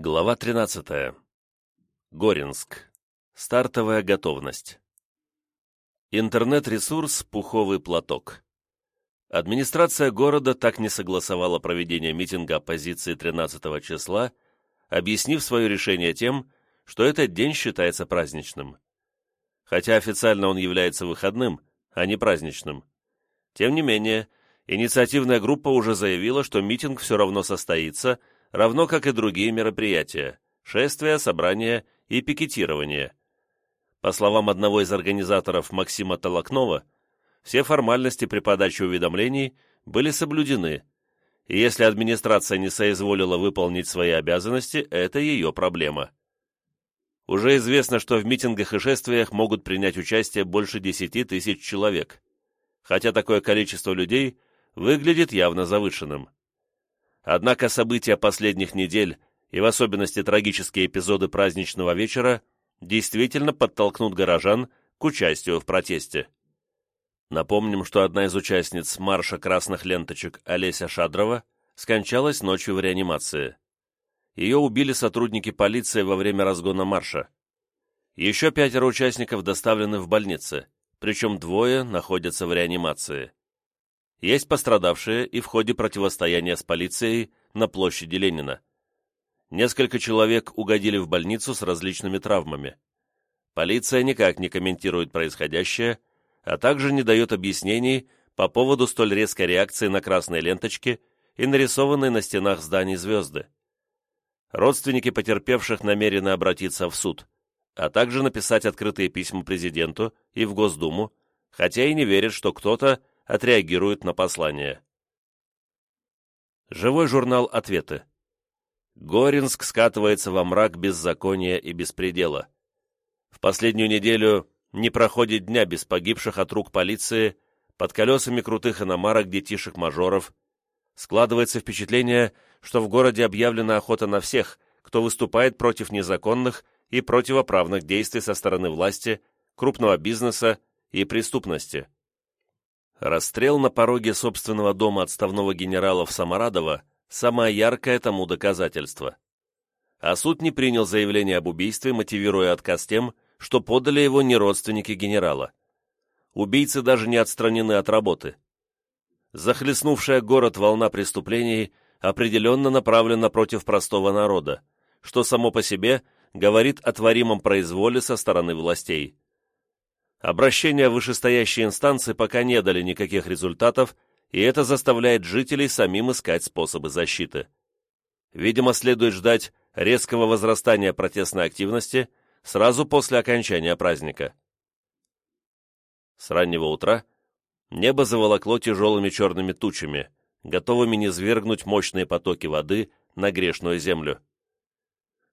Глава 13. Горинск. Стартовая готовность. Интернет-ресурс «Пуховый платок». Администрация города так не согласовала проведение митинга оппозиции 13 числа, объяснив свое решение тем, что этот день считается праздничным. Хотя официально он является выходным, а не праздничным. Тем не менее, инициативная группа уже заявила, что митинг все равно состоится – равно как и другие мероприятия – шествия, собрания и пикетирование. По словам одного из организаторов Максима Толокнова, все формальности при подаче уведомлений были соблюдены, и если администрация не соизволила выполнить свои обязанности, это ее проблема. Уже известно, что в митингах и шествиях могут принять участие больше 10 тысяч человек, хотя такое количество людей выглядит явно завышенным. Однако события последних недель, и в особенности трагические эпизоды праздничного вечера, действительно подтолкнут горожан к участию в протесте. Напомним, что одна из участниц марша красных ленточек Олеся Шадрова скончалась ночью в реанимации. Ее убили сотрудники полиции во время разгона марша. Еще пятеро участников доставлены в больницы, причем двое находятся в реанимации. Есть пострадавшие и в ходе противостояния с полицией на площади Ленина. Несколько человек угодили в больницу с различными травмами. Полиция никак не комментирует происходящее, а также не дает объяснений по поводу столь резкой реакции на красные ленточки и нарисованные на стенах зданий звезды. Родственники потерпевших намерены обратиться в суд, а также написать открытые письма президенту и в Госдуму, хотя и не верят, что кто-то отреагирует на послание. Живой журнал «Ответы». Горинск скатывается во мрак беззакония и беспредела. В последнюю неделю не проходит дня без погибших от рук полиции, под колесами крутых иномарок детишек-мажоров. Складывается впечатление, что в городе объявлена охота на всех, кто выступает против незаконных и противоправных действий со стороны власти, крупного бизнеса и преступности. Расстрел на пороге собственного дома отставного генерала в Саморадово – самое яркое тому доказательство. А суд не принял заявление об убийстве, мотивируя отказ тем, что подали его не родственники генерала. Убийцы даже не отстранены от работы. Захлестнувшая город волна преступлений определенно направлена против простого народа, что само по себе говорит о творимом произволе со стороны властей. Обращения в вышестоящие инстанции пока не дали никаких результатов, и это заставляет жителей самим искать способы защиты. Видимо, следует ждать резкого возрастания протестной активности сразу после окончания праздника. С раннего утра небо заволокло тяжелыми черными тучами, готовыми низвергнуть мощные потоки воды на грешную землю.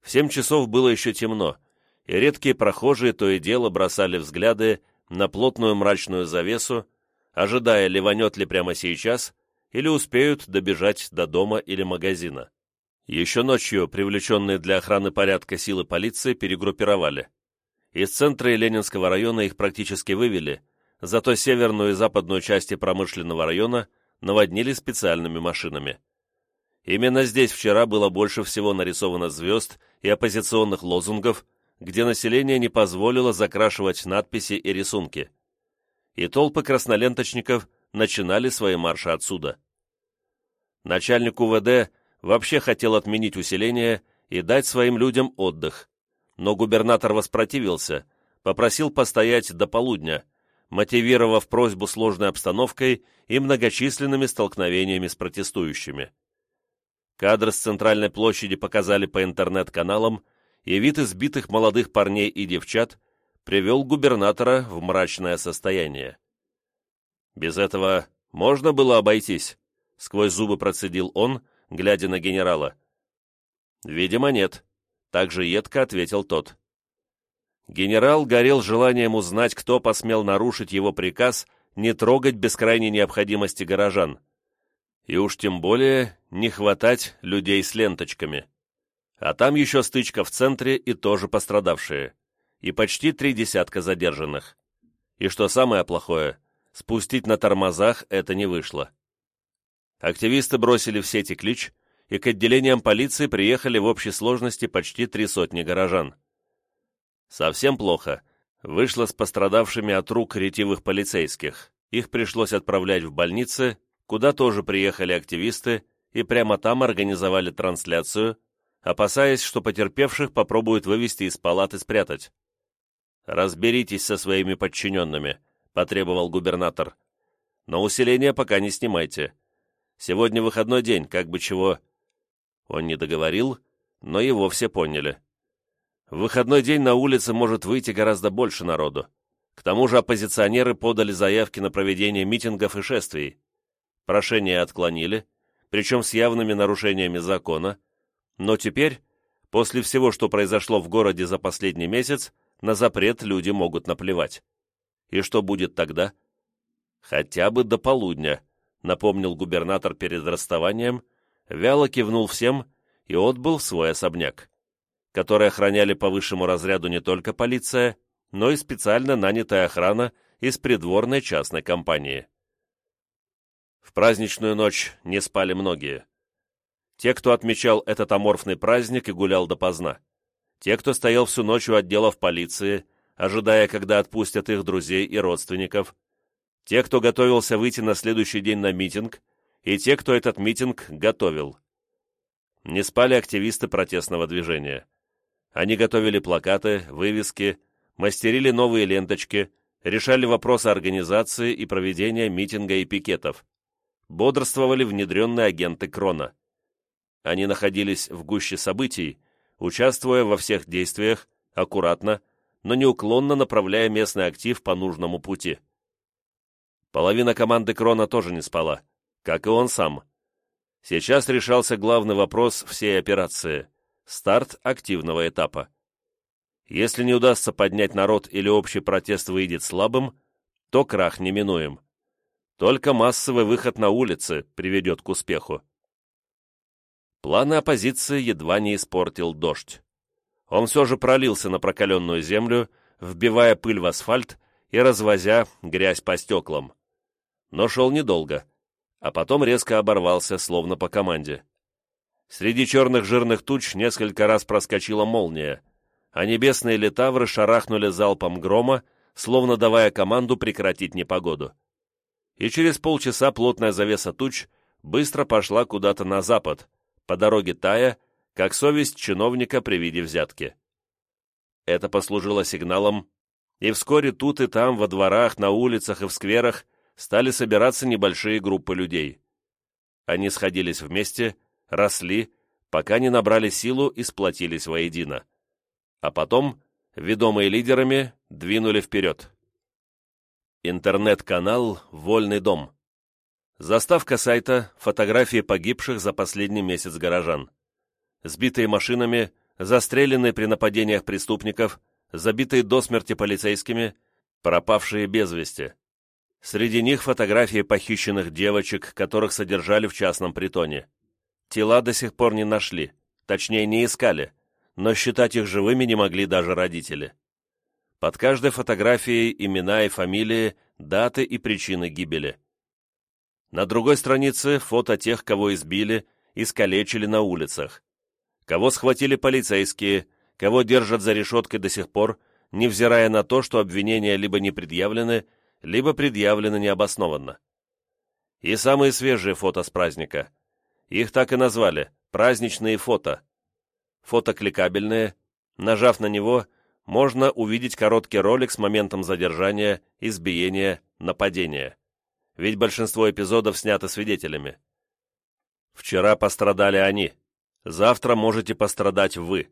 В семь часов было еще темно, и редкие прохожие то и дело бросали взгляды на плотную мрачную завесу, ожидая, ливанет ли прямо сейчас, или успеют добежать до дома или магазина. Еще ночью привлеченные для охраны порядка силы полиции перегруппировали. Из центра и Ленинского района их практически вывели, зато северную и западную части промышленного района наводнили специальными машинами. Именно здесь вчера было больше всего нарисовано звезд и оппозиционных лозунгов, где население не позволило закрашивать надписи и рисунки. И толпы красноленточников начинали свои марши отсюда. Начальник УВД вообще хотел отменить усиление и дать своим людям отдых, но губернатор воспротивился, попросил постоять до полудня, мотивировав просьбу сложной обстановкой и многочисленными столкновениями с протестующими. Кадры с центральной площади показали по интернет-каналам, и вид избитых молодых парней и девчат привел губернатора в мрачное состояние. Без этого можно было обойтись, сквозь зубы процедил он, глядя на генерала. Видимо, нет, также едко ответил тот. Генерал горел желанием узнать, кто посмел нарушить его приказ не трогать без крайней необходимости горожан. И уж тем более не хватать людей с ленточками. А там еще стычка в центре и тоже пострадавшие. И почти три десятка задержанных. И что самое плохое, спустить на тормозах это не вышло. Активисты бросили в сети клич и к отделениям полиции приехали в общей сложности почти три сотни горожан. Совсем плохо. Вышло с пострадавшими от рук ретивых полицейских. Их пришлось отправлять в больницы, куда тоже приехали активисты и прямо там организовали трансляцию, опасаясь, что потерпевших попробуют вывести из палат и спрятать. «Разберитесь со своими подчиненными», — потребовал губернатор. «Но усиление пока не снимайте. Сегодня выходной день, как бы чего...» Он не договорил, но его все поняли. В выходной день на улице может выйти гораздо больше народу. К тому же оппозиционеры подали заявки на проведение митингов и шествий. Прошение отклонили, причем с явными нарушениями закона, но теперь, после всего, что произошло в городе за последний месяц, на запрет люди могут наплевать. И что будет тогда? Хотя бы до полудня, напомнил губернатор перед расставанием, вяло кивнул всем и отбыл в свой особняк которые охраняли по высшему разряду не только полиция, но и специально нанятая охрана из придворной частной компании. В праздничную ночь не спали многие. Те, кто отмечал этот аморфный праздник и гулял допоздна. Те, кто стоял всю ночь у отделов полиции, ожидая, когда отпустят их друзей и родственников. Те, кто готовился выйти на следующий день на митинг, и те, кто этот митинг готовил. Не спали активисты протестного движения. Они готовили плакаты, вывески, мастерили новые ленточки, решали вопросы организации и проведения митинга и пикетов. Бодрствовали внедренные агенты Крона. Они находились в гуще событий, участвуя во всех действиях, аккуратно, но неуклонно направляя местный актив по нужному пути. Половина команды Крона тоже не спала, как и он сам. Сейчас решался главный вопрос всей операции старт активного этапа. Если не удастся поднять народ или общий протест выйдет слабым, то крах неминуем. Только массовый выход на улицы приведет к успеху. Планы оппозиции едва не испортил дождь. Он все же пролился на прокаленную землю, вбивая пыль в асфальт и развозя грязь по стеклам. Но шел недолго, а потом резко оборвался, словно по команде. Среди черных жирных туч несколько раз проскочила молния, а небесные летавры шарахнули залпом грома, словно давая команду прекратить непогоду. И через полчаса плотная завеса туч быстро пошла куда-то на запад, по дороге тая, как совесть чиновника при виде взятки. Это послужило сигналом, и вскоре тут и там, во дворах, на улицах и в скверах, стали собираться небольшие группы людей. Они сходились вместе, росли, пока не набрали силу и сплотились воедино. А потом, ведомые лидерами, двинули вперед. Интернет-канал «Вольный дом». Заставка сайта «Фотографии погибших за последний месяц горожан». Сбитые машинами, застреленные при нападениях преступников, забитые до смерти полицейскими, пропавшие без вести. Среди них фотографии похищенных девочек, которых содержали в частном притоне. Тела до сих пор не нашли, точнее не искали, но считать их живыми не могли даже родители. Под каждой фотографией имена и фамилии, даты и причины гибели. На другой странице фото тех, кого избили, искалечили на улицах. Кого схватили полицейские, кого держат за решеткой до сих пор, невзирая на то, что обвинения либо не предъявлены, либо предъявлены необоснованно. И самые свежие фото с праздника – их так и назвали – праздничные фото. Фото кликабельные. Нажав на него, можно увидеть короткий ролик с моментом задержания, избиения, нападения. Ведь большинство эпизодов снято свидетелями. Вчера пострадали они. Завтра можете пострадать вы.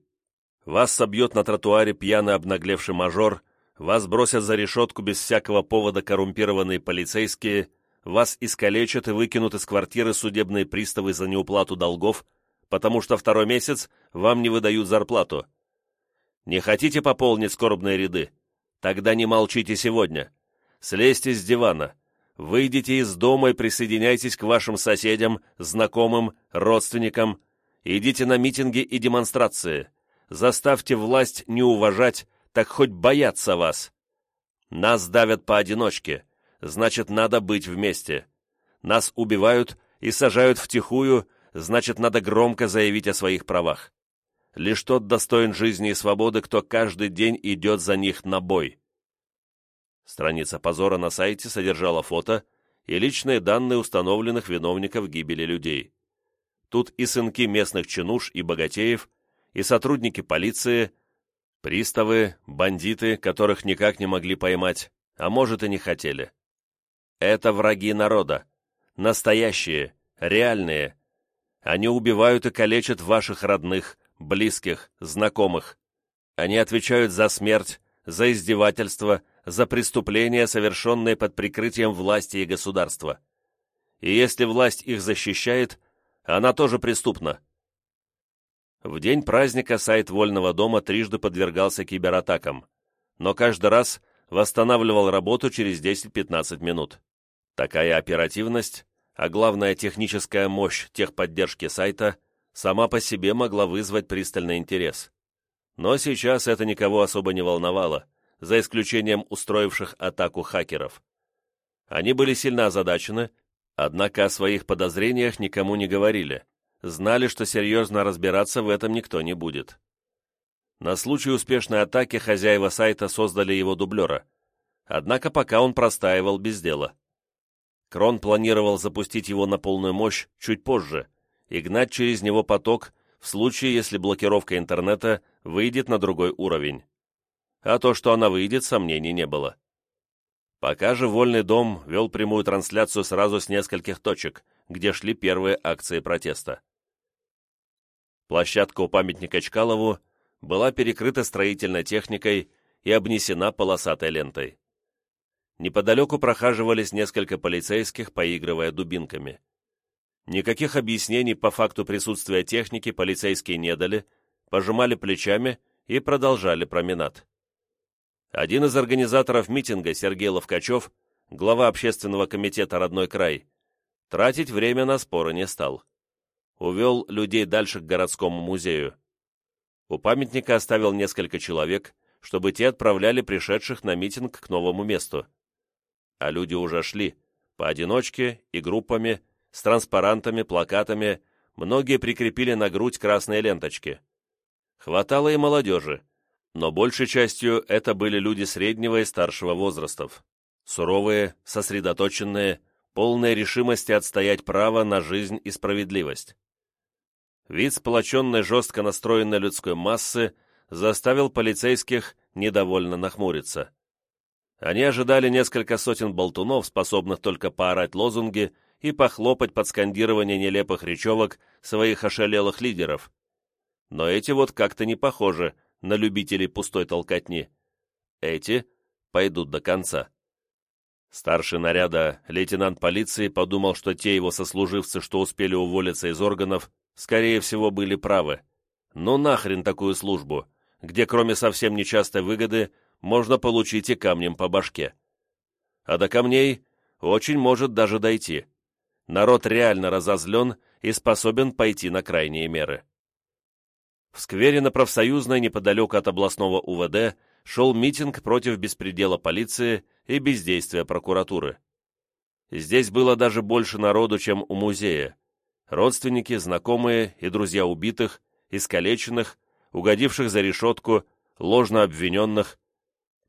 Вас собьет на тротуаре пьяный обнаглевший мажор, вас бросят за решетку без всякого повода коррумпированные полицейские – вас искалечат и выкинут из квартиры судебные приставы за неуплату долгов, потому что второй месяц вам не выдают зарплату. Не хотите пополнить скорбные ряды? Тогда не молчите сегодня. Слезьте с дивана, выйдите из дома и присоединяйтесь к вашим соседям, знакомым, родственникам. Идите на митинги и демонстрации. Заставьте власть не уважать, так хоть бояться вас. Нас давят поодиночке значит, надо быть вместе. Нас убивают и сажают втихую, значит, надо громко заявить о своих правах. Лишь тот достоин жизни и свободы, кто каждый день идет за них на бой. Страница позора на сайте содержала фото и личные данные установленных виновников гибели людей. Тут и сынки местных чинуш и богатеев, и сотрудники полиции, приставы, бандиты, которых никак не могли поймать, а может и не хотели. Это враги народа. Настоящие, реальные. Они убивают и калечат ваших родных, близких, знакомых. Они отвечают за смерть, за издевательство, за преступления, совершенные под прикрытием власти и государства. И если власть их защищает, она тоже преступна. В день праздника сайт Вольного дома трижды подвергался кибератакам, но каждый раз восстанавливал работу через 10-15 минут. Такая оперативность, а главная техническая мощь техподдержки сайта сама по себе могла вызвать пристальный интерес. Но сейчас это никого особо не волновало, за исключением устроивших атаку хакеров. Они были сильно озадачены, однако о своих подозрениях никому не говорили, знали, что серьезно разбираться в этом никто не будет. На случай успешной атаки хозяева сайта создали его дублера, однако пока он простаивал без дела. Крон планировал запустить его на полную мощь чуть позже и гнать через него поток в случае, если блокировка интернета выйдет на другой уровень. А то, что она выйдет, сомнений не было. Пока же Вольный дом вел прямую трансляцию сразу с нескольких точек, где шли первые акции протеста. Площадка у памятника Чкалову была перекрыта строительной техникой и обнесена полосатой лентой. Неподалеку прохаживались несколько полицейских, поигрывая дубинками. Никаких объяснений по факту присутствия техники полицейские не дали, пожимали плечами и продолжали променад. Один из организаторов митинга, Сергей Ловкачев, глава общественного комитета «Родной край», тратить время на споры не стал. Увел людей дальше к городскому музею. У памятника оставил несколько человек, чтобы те отправляли пришедших на митинг к новому месту. А люди уже шли, поодиночке и группами, с транспарантами, плакатами, многие прикрепили на грудь красные ленточки. Хватало и молодежи, но большей частью это были люди среднего и старшего возрастов. Суровые, сосредоточенные, полные решимости отстоять право на жизнь и справедливость. Вид сплоченной жестко настроенной людской массы заставил полицейских недовольно нахмуриться. Они ожидали несколько сотен болтунов, способных только поорать лозунги и похлопать под скандирование нелепых речевок своих ошалелых лидеров. Но эти вот как-то не похожи на любителей пустой толкотни. Эти пойдут до конца. Старший наряда, лейтенант полиции, подумал, что те его сослуживцы, что успели уволиться из органов, скорее всего, были правы. Ну нахрен такую службу, где кроме совсем нечастой выгоды можно получить и камнем по башке. А до камней очень может даже дойти. Народ реально разозлен и способен пойти на крайние меры. В сквере на профсоюзной неподалеку от областного УВД шел митинг против беспредела полиции и бездействия прокуратуры. Здесь было даже больше народу, чем у музея. Родственники, знакомые и друзья убитых, искалеченных, угодивших за решетку, ложно обвиненных.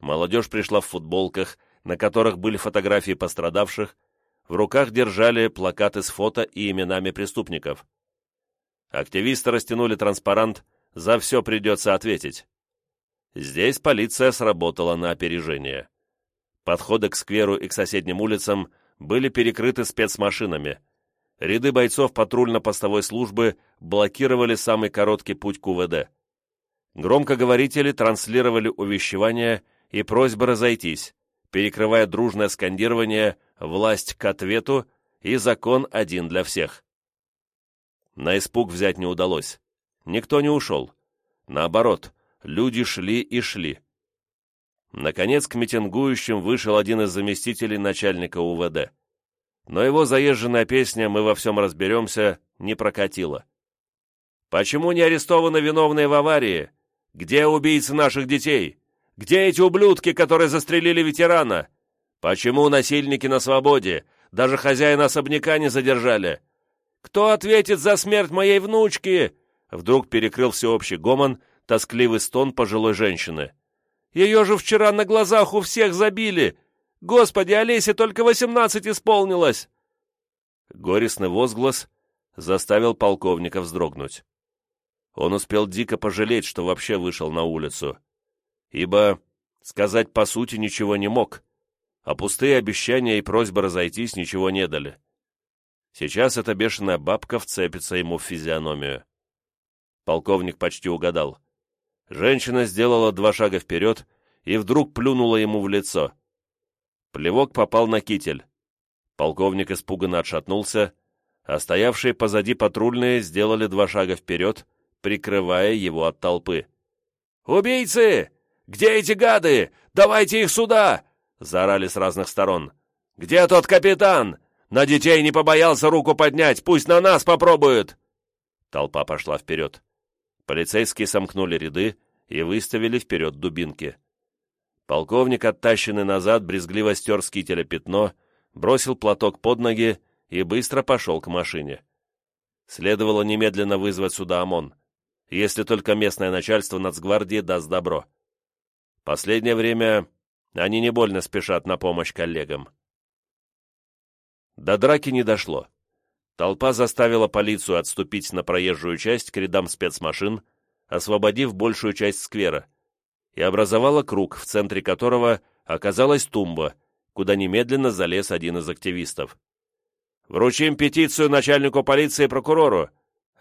Молодежь пришла в футболках, на которых были фотографии пострадавших, в руках держали плакаты с фото и именами преступников. Активисты растянули транспарант за все придется ответить. Здесь полиция сработала на опережение. Подходы к скверу и к соседним улицам были перекрыты спецмашинами. Ряды бойцов патрульно-постовой службы блокировали самый короткий путь к УВД. Громкоговорители транслировали увещевания и просьбы разойтись, перекрывая дружное скандирование «власть к ответу» и «закон один для всех». На испуг взять не удалось. Никто не ушел. Наоборот, люди шли и шли. Наконец к митингующим вышел один из заместителей начальника УВД. Но его заезженная песня «Мы во всем разберемся» не прокатила. «Почему не арестованы виновные в аварии? Где убийцы наших детей? Где эти ублюдки, которые застрелили ветерана? Почему насильники на свободе? Даже хозяина особняка не задержали? Кто ответит за смерть моей внучки?» Вдруг перекрыл всеобщий гомон, тоскливый стон пожилой женщины. «Ее же вчера на глазах у всех забили! Господи, Олесе только восемнадцать исполнилось!» Горестный возглас заставил полковника вздрогнуть. Он успел дико пожалеть, что вообще вышел на улицу, ибо сказать по сути ничего не мог, а пустые обещания и просьбы разойтись ничего не дали. Сейчас эта бешеная бабка вцепится ему в физиономию. Полковник почти угадал. Женщина сделала два шага вперед и вдруг плюнула ему в лицо. Плевок попал на китель. Полковник испуганно отшатнулся, а стоявшие позади патрульные сделали два шага вперед, прикрывая его от толпы. «Убийцы! Где эти гады? Давайте их сюда!» — заорали с разных сторон. «Где тот капитан? На детей не побоялся руку поднять, пусть на нас попробуют!» Толпа пошла вперед. Полицейские сомкнули ряды и выставили вперед дубинки. Полковник, оттащенный назад, брезгливо стер с кителя пятно, бросил платок под ноги и быстро пошел к машине. Следовало немедленно вызвать сюда ОМОН, если только местное начальство нацгвардии даст добро. Последнее время они не больно спешат на помощь коллегам. До драки не дошло. Толпа заставила полицию отступить на проезжую часть к рядам спецмашин, освободив большую часть сквера, и образовала круг, в центре которого оказалась тумба, куда немедленно залез один из активистов. «Вручим петицию начальнику полиции и прокурору.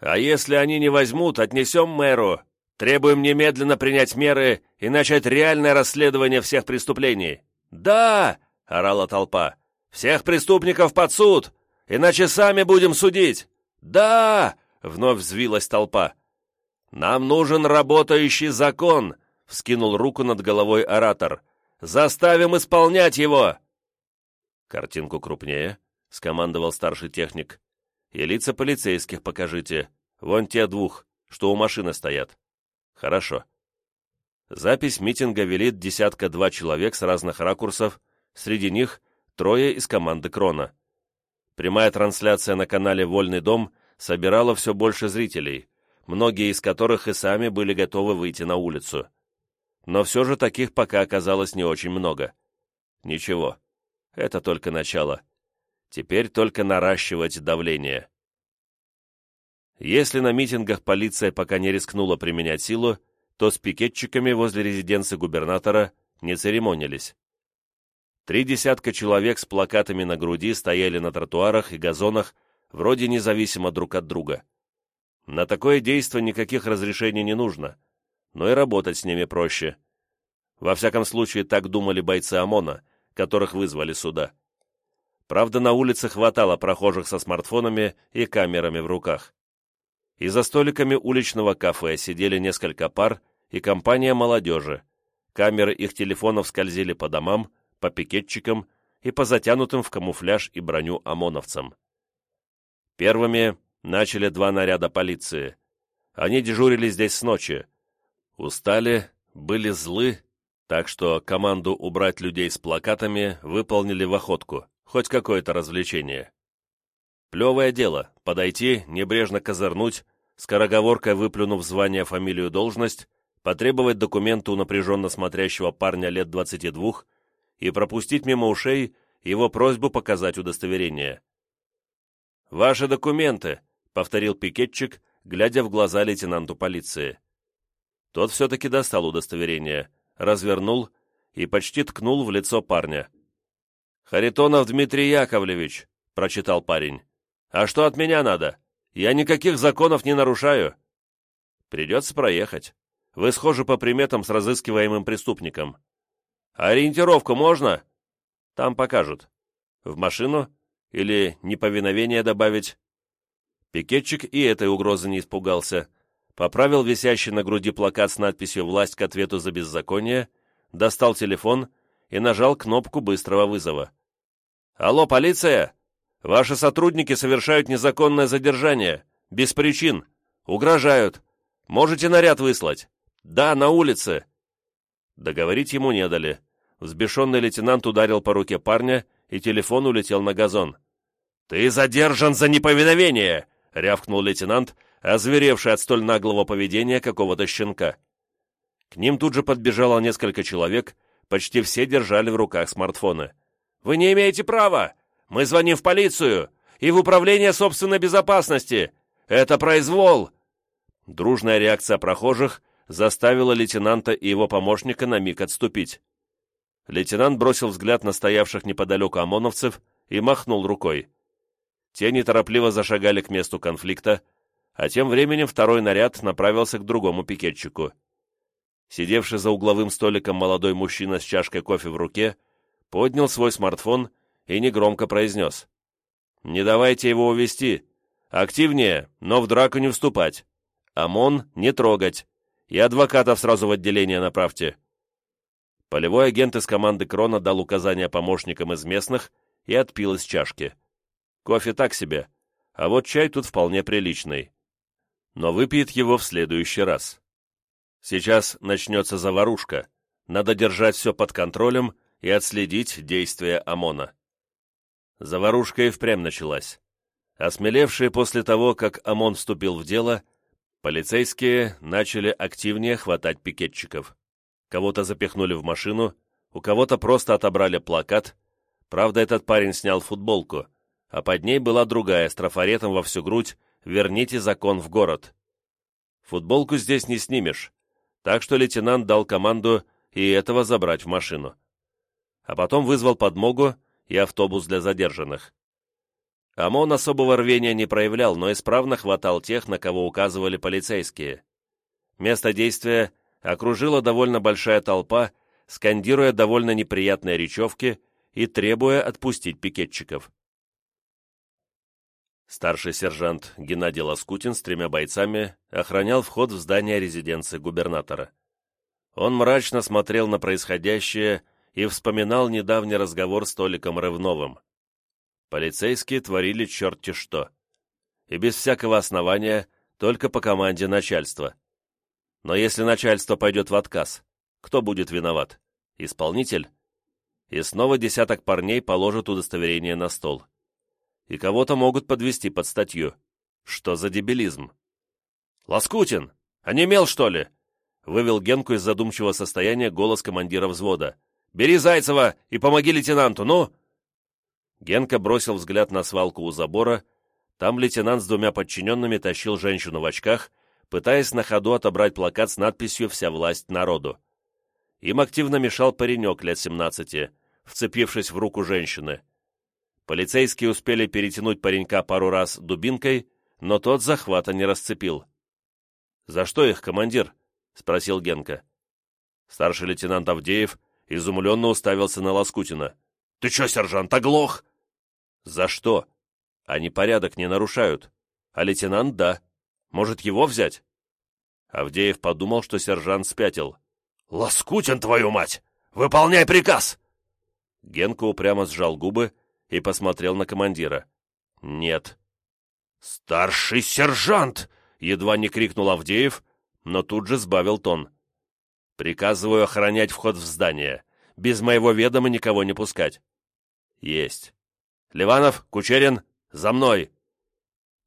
А если они не возьмут, отнесем мэру. Требуем немедленно принять меры и начать реальное расследование всех преступлений». «Да!» — орала толпа. «Всех преступников под суд! Иначе сами будем судить!» «Да!» — вновь взвилась толпа. «Нам нужен работающий закон!» — вскинул руку над головой оратор. «Заставим исполнять его!» «Картинку крупнее», — скомандовал старший техник. «И лица полицейских покажите. Вон те двух, что у машины стоят». «Хорошо». Запись митинга велит десятка-два человек с разных ракурсов, среди них трое из команды Крона. Прямая трансляция на канале «Вольный дом» собирала все больше зрителей, многие из которых и сами были готовы выйти на улицу. Но все же таких пока оказалось не очень много. Ничего, это только начало. Теперь только наращивать давление. Если на митингах полиция пока не рискнула применять силу, то с пикетчиками возле резиденции губернатора не церемонились. Три десятка человек с плакатами на груди стояли на тротуарах и газонах, вроде независимо друг от друга. На такое действие никаких разрешений не нужно, но и работать с ними проще. Во всяком случае, так думали бойцы ОМОНа, которых вызвали сюда. Правда, на улице хватало прохожих со смартфонами и камерами в руках. И за столиками уличного кафе сидели несколько пар и компания молодежи. Камеры их телефонов скользили по домам, по пикетчикам и по затянутым в камуфляж и броню ОМОНовцам. Первыми начали два наряда полиции. Они дежурили здесь с ночи. Устали, были злы, так что команду убрать людей с плакатами выполнили в охотку, хоть какое-то развлечение. Плевое дело — подойти, небрежно козырнуть, скороговоркой выплюнув звание, фамилию, должность, потребовать документы у напряженно смотрящего парня лет двадцати двух и пропустить мимо ушей его просьбу показать удостоверение. «Ваши документы», — повторил пикетчик, глядя в глаза лейтенанту полиции. Тот все-таки достал удостоверение, развернул и почти ткнул в лицо парня. «Харитонов Дмитрий Яковлевич», — прочитал парень. «А что от меня надо? Я никаких законов не нарушаю». «Придется проехать. Вы схожи по приметам с разыскиваемым преступником. «Ориентировку можно?» «Там покажут. В машину? Или неповиновение добавить?» Пикетчик и этой угрозы не испугался. Поправил висящий на груди плакат с надписью «Власть к ответу за беззаконие», достал телефон и нажал кнопку быстрого вызова. «Алло, полиция! Ваши сотрудники совершают незаконное задержание. Без причин. Угрожают. Можете наряд выслать? Да, на улице. Договорить ему не дали. Взбешенный лейтенант ударил по руке парня, и телефон улетел на газон. «Ты задержан за неповиновение! рявкнул лейтенант, озверевший от столь наглого поведения какого-то щенка. К ним тут же подбежало несколько человек, почти все держали в руках смартфоны. «Вы не имеете права! Мы звоним в полицию и в управление собственной безопасности! Это произвол!» Дружная реакция прохожих заставила лейтенанта и его помощника на миг отступить. Лейтенант бросил взгляд на стоявших неподалеку ОМОНовцев и махнул рукой. Те неторопливо зашагали к месту конфликта, а тем временем второй наряд направился к другому пикетчику. Сидевший за угловым столиком молодой мужчина с чашкой кофе в руке поднял свой смартфон и негромко произнес. «Не давайте его увести. Активнее, но в драку не вступать. ОМОН не трогать. И адвокатов сразу в отделение направьте». Полевой агент из команды Крона дал указания помощникам из местных и отпил из чашки. Кофе так себе, а вот чай тут вполне приличный. Но выпьет его в следующий раз. Сейчас начнется заварушка. Надо держать все под контролем и отследить действия ОМОНа. Заварушка и впрямь началась. Осмелевшие после того, как ОМОН вступил в дело, полицейские начали активнее хватать пикетчиков. Кого-то запихнули в машину, у кого-то просто отобрали плакат. Правда, этот парень снял футболку, а под ней была другая с трафаретом во всю грудь «Верните закон в город». Футболку здесь не снимешь, так что лейтенант дал команду и этого забрать в машину. А потом вызвал подмогу и автобус для задержанных. ОМОН особого рвения не проявлял, но исправно хватал тех, на кого указывали полицейские. Место действия окружила довольно большая толпа, скандируя довольно неприятные речевки и требуя отпустить пикетчиков. Старший сержант Геннадий Лоскутин с тремя бойцами охранял вход в здание резиденции губернатора. Он мрачно смотрел на происходящее и вспоминал недавний разговор с Толиком Рывновым. Полицейские творили черти что. И без всякого основания, только по команде начальства. Но если начальство пойдет в отказ, кто будет виноват? Исполнитель? И снова десяток парней положат удостоверение на стол и кого-то могут подвести под статью. Что за дебилизм? «Лоскутин! Онемел, что ли?» Вывел Генку из задумчивого состояния голос командира взвода. «Бери Зайцева и помоги лейтенанту, ну!» Генка бросил взгляд на свалку у забора. Там лейтенант с двумя подчиненными тащил женщину в очках, пытаясь на ходу отобрать плакат с надписью «Вся власть народу». Им активно мешал паренек лет 17, вцепившись в руку женщины. Полицейские успели перетянуть паренька пару раз дубинкой, но тот захвата не расцепил. «За что их, командир?» — спросил Генка. Старший лейтенант Авдеев изумленно уставился на Лоскутина. «Ты чё, сержант, оглох?» «За что? Они порядок не нарушают. А лейтенант — да. Может, его взять?» Авдеев подумал, что сержант спятил. «Лоскутин, твою мать! Выполняй приказ!» Генка упрямо сжал губы и посмотрел на командира. «Нет». «Старший сержант!» — едва не крикнул Авдеев, но тут же сбавил тон. «Приказываю охранять вход в здание. Без моего ведома никого не пускать». «Есть». «Ливанов, Кучерин, за мной!»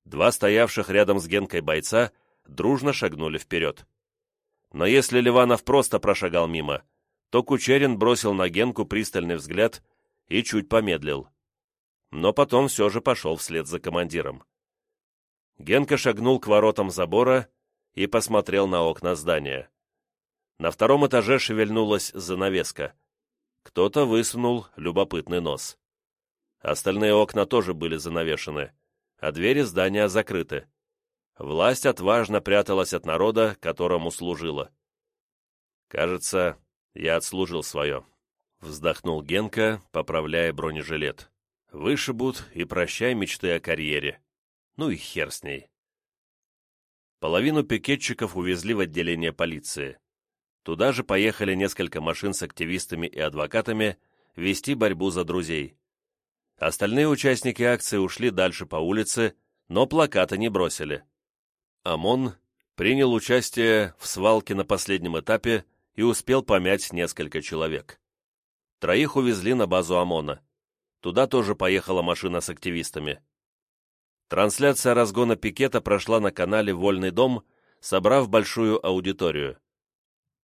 Два стоявших рядом с Генкой бойца дружно шагнули вперед. Но если Ливанов просто прошагал мимо, то Кучерин бросил на Генку пристальный взгляд и чуть помедлил но потом все же пошел вслед за командиром. Генка шагнул к воротам забора и посмотрел на окна здания. На втором этаже шевельнулась занавеска. Кто-то высунул любопытный нос. Остальные окна тоже были занавешены, а двери здания закрыты. Власть отважно пряталась от народа, которому служила. «Кажется, я отслужил свое», — вздохнул Генка, поправляя бронежилет. Вышибут и прощай мечты о карьере. Ну и хер с ней. Половину пикетчиков увезли в отделение полиции. Туда же поехали несколько машин с активистами и адвокатами вести борьбу за друзей. Остальные участники акции ушли дальше по улице, но плакаты не бросили. ОМОН принял участие в свалке на последнем этапе и успел помять несколько человек. Троих увезли на базу ОМОНа. Туда тоже поехала машина с активистами. Трансляция разгона пикета прошла на канале «Вольный дом», собрав большую аудиторию.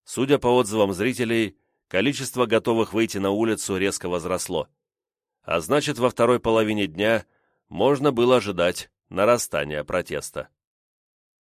Судя по отзывам зрителей, количество готовых выйти на улицу резко возросло. А значит, во второй половине дня можно было ожидать нарастания протеста.